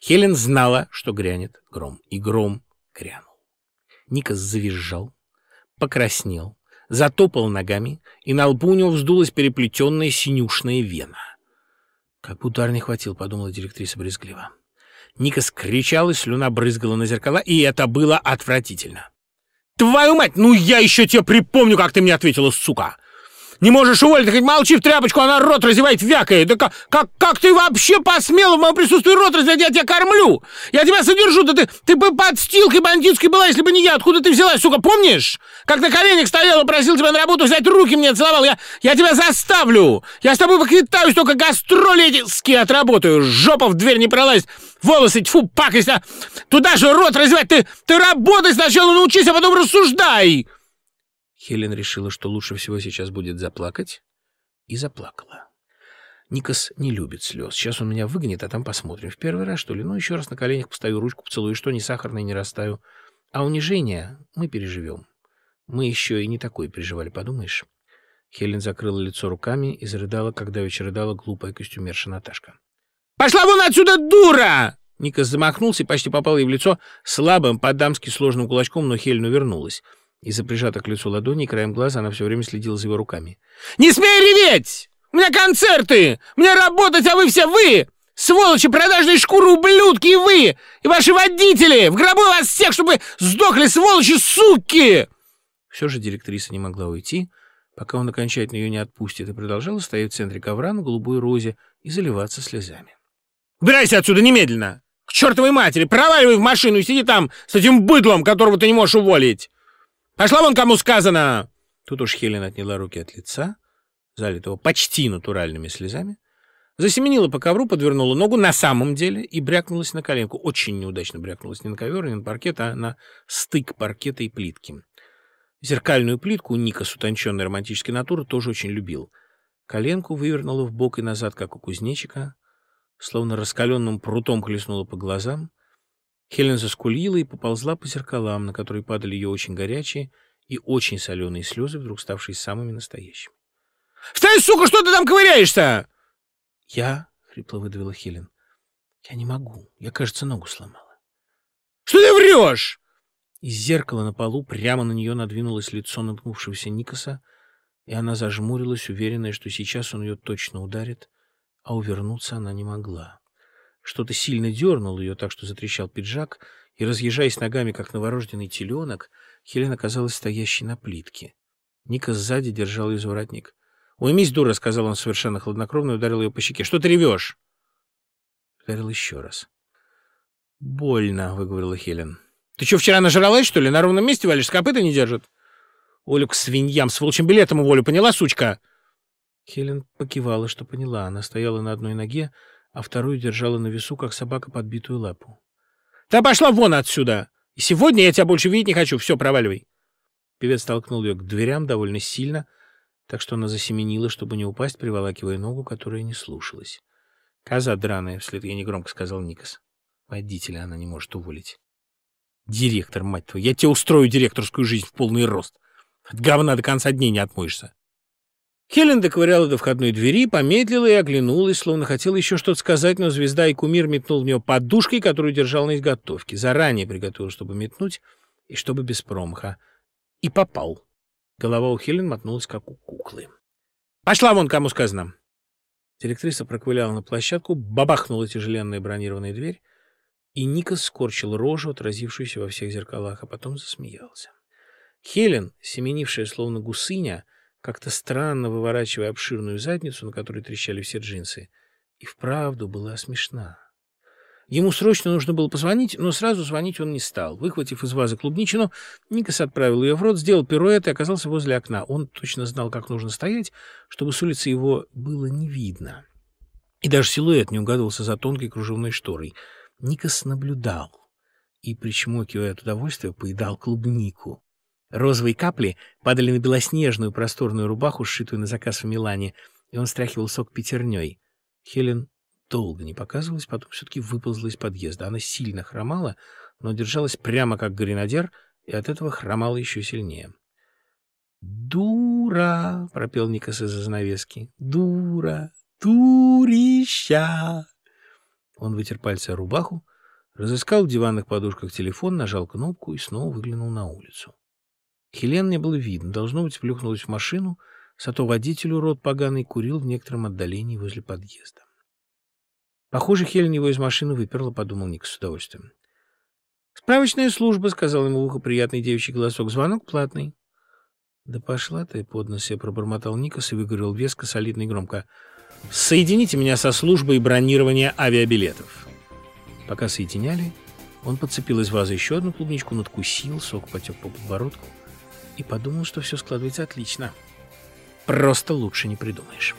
Хелен знала, что грянет гром, и гром грянул. Никас завизжал, покраснел, затопал ногами, и на лбу у него вздулась переплетенная синюшная вена. «Как бы удар не хватил», — подумала директриса брезгливо. Ника скричала, слюна брызгала на зеркала, и это было отвратительно. «Твою мать, ну я еще тебе припомню, как ты мне ответила, сука!» Не можешь уволить, хоть молчи в тряпочку, она рот разевает, вякает. Да как, как, как ты вообще посмела в моем присутствии рот разевать? Я тебя кормлю. Я тебя содержу. Да ты, ты бы подстилкой бандитской была, если бы не я. Откуда ты взялась, сука, помнишь? Как на коленях стояла, просил тебя на работу взять, руки мне целовал. Я, я тебя заставлю. Я с тобой поквитаюсь, только гастролетские отработаю. Жопа в дверь не пролазит. Волосы, тьфу, пакость, а. Туда же рот развивать. Ты, ты работай сначала научись, а потом рассуждай. Хелен решила, что лучше всего сейчас будет заплакать, и заплакала. Никас не любит слез. Сейчас он меня выгонит, а там посмотрим. В первый раз, что ли? Ну, еще раз на коленях поставлю ручку, поцелую, что ни сахарной не растаю. А унижение мы переживем. Мы еще и не такое переживали, подумаешь? Хелен закрыла лицо руками и зарыдала, когда вечер рыдала глупая костюмерша Наташка. «Пошла вон отсюда, дура!» Никас замахнулся и почти попал ей в лицо слабым, по-дамски сложным кулачком, но Хелен увернулась. Из-за прижатых к лицу ладони краем глаза она все время следила за его руками. «Не смей реветь! У меня концерты! Мне работать, а вы все вы! Сволочи, продажные шкуры, ублюдки и вы! И ваши водители! В гробу вас всех, чтобы сдохли, сволочи, суки!» Все же директриса не могла уйти, пока он окончательно ее не отпустит, и продолжала стоять в центре ковра на голубой розе и заливаться слезами. «Убирайся отсюда немедленно! К чертовой матери! Проваливай в машину и сиди там с этим быдлом, которого ты не можешь уволить!» Пошла вон, кому сказано!» Тут уж Хелен отняла руки от лица, залитого почти натуральными слезами, засеменила по ковру, подвернула ногу на самом деле и брякнулась на коленку. Очень неудачно брякнулась не на ковер, не на паркет, а на стык паркета и плитки. Зеркальную плитку Ника с утонченной романтической натуры тоже очень любил. Коленку вывернула в бок и назад, как у кузнечика, словно раскаленным прутом хлестнула по глазам, Хелен заскулила и поползла по зеркалам, на которые падали ее очень горячие и очень соленые слезы, вдруг ставшие самыми настоящими. «Встань, сука, что ты там ковыряешься?» «Я...» — хрипло выдавила Хелен. «Я не могу. Я, кажется, ногу сломала». «Что ты врешь?» Из зеркала на полу прямо на нее надвинулось лицо наткнувшегося Никаса, и она зажмурилась, уверенная, что сейчас он ее точно ударит, а увернуться она не могла. Что-то сильно дернуло ее так, что затрещал пиджак, и, разъезжаясь ногами, как новорожденный теленок, Хелен оказалась стоящей на плитке. Ника сзади держал ее за воротник. «Уймись, дура!» — сказал он совершенно хладнокровно и ударил ее по щеке. «Что ты ревешь?» Ударил еще раз. «Больно», — выговорила Хелен. «Ты что, вчера нажралась, что ли? На ровном месте валишь, копыта не держит?» «Олю к свиньям, с волчьим билетом уволю, поняла, сучка?» Хелен покивала, что поняла. Она стояла на одной ноге, а вторую держала на весу, как собака подбитую лапу. «Да пошла вон отсюда! И сегодня я тебя больше видеть не хочу. Все, проваливай!» Певец толкнул ее к дверям довольно сильно, так что она засеменила, чтобы не упасть, приволакивая ногу, которая не слушалась. «Коза драная!» — вслед ей негромко сказал Никас. «Водителя она не может уволить». «Директор, мать твою! Я тебе устрою директорскую жизнь в полный рост! От говна до конца дней не отмоешься!» Хелен доковыряла до входной двери, помедлила и оглянулась, словно хотела еще что-то сказать, но звезда и кумир метнул в нее подушкой, которую держал на изготовке. Заранее приготовил, чтобы метнуть, и чтобы без промаха. И попал. Голова у Хелен мотнулась, как у куклы. «Пошла вон, кому сказано!» Директриса проковыляла на площадку, бабахнула тяжеленная бронированная дверь, и Ника скорчил рожу, отразившуюся во всех зеркалах, а потом засмеялся. Хелен, семенившая словно гусыня, — как-то странно выворачивая обширную задницу, на которой трещали все джинсы, и вправду была смешна. Ему срочно нужно было позвонить, но сразу звонить он не стал. Выхватив из вазы клубничину, Никас отправил ее в рот, сделал пируэт и оказался возле окна. Он точно знал, как нужно стоять, чтобы с улицы его было не видно. И даже силуэт не угадывался за тонкой кружевной шторой. Никас наблюдал и, причмокивая от удовольствия, поедал клубнику. Розовые капли падали на белоснежную просторную рубаху, сшитую на заказ в Милане, и он стряхивал сок пятерней. Хелен долго не показывалась, потом все-таки выползла из подъезда. Она сильно хромала, но держалась прямо как гренадер, и от этого хромала еще сильнее. «Дура!» — пропел Никас из-за занавески. «Дура! Дурища!» Он вытер пальцы о рубаху, разыскал в диванных подушках телефон, нажал кнопку и снова выглянул на улицу. Хелен не было видно. Должно быть, плюхнулась в машину, зато водителю рот поганый курил в некотором отдалении возле подъезда. Похоже, Хелен его из машины выперла, подумал Ник с удовольствием. «Справочная служба», — сказал ему в ухо приятный девичий голосок. «Звонок платный». «Да пошла ты, под нос я пробормотал Никас и выговорил веско, солидно и громко. «Соедините меня со службой бронирования авиабилетов». Пока соединяли, он подцепил из вазы еще одну клубничку, надкусил, сок потек по подбородку и подумал, что все складывается отлично. Просто лучше не придумаешь.